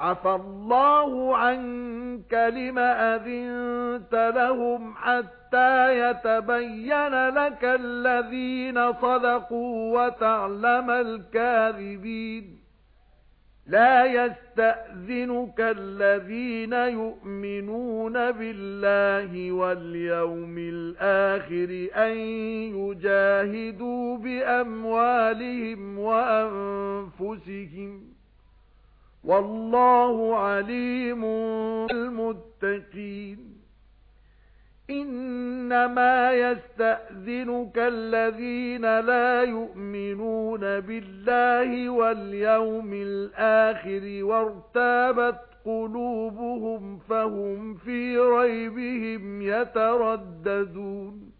عَفَا اللَّهُ عَنكَ لِمَ أَذِنتَ لَهُمْ حَتَّى يَتَبَيَّنَ لَكَ الَّذِينَ صَدَقُوا وَتَعْلَمَ الْكَاذِبِينَ. لا يستأذنك الذين يؤمنون بالله واليوم الآخر أن يجاهدوا بأموالهم وأنفسهم. والله عليم المتقين إِنَّمَا يَسْتَأْذِنُكَ الَّذِينَ لَا يُؤْمِنُونَ بِاللَّهِ وَالْيَوْمِ الْآخِرِ وَارْتَابَتْ قُلُوبُهُمْ فَهُمْ فِي رَيْبِهِمْ يَتَرَدَّدُونَ.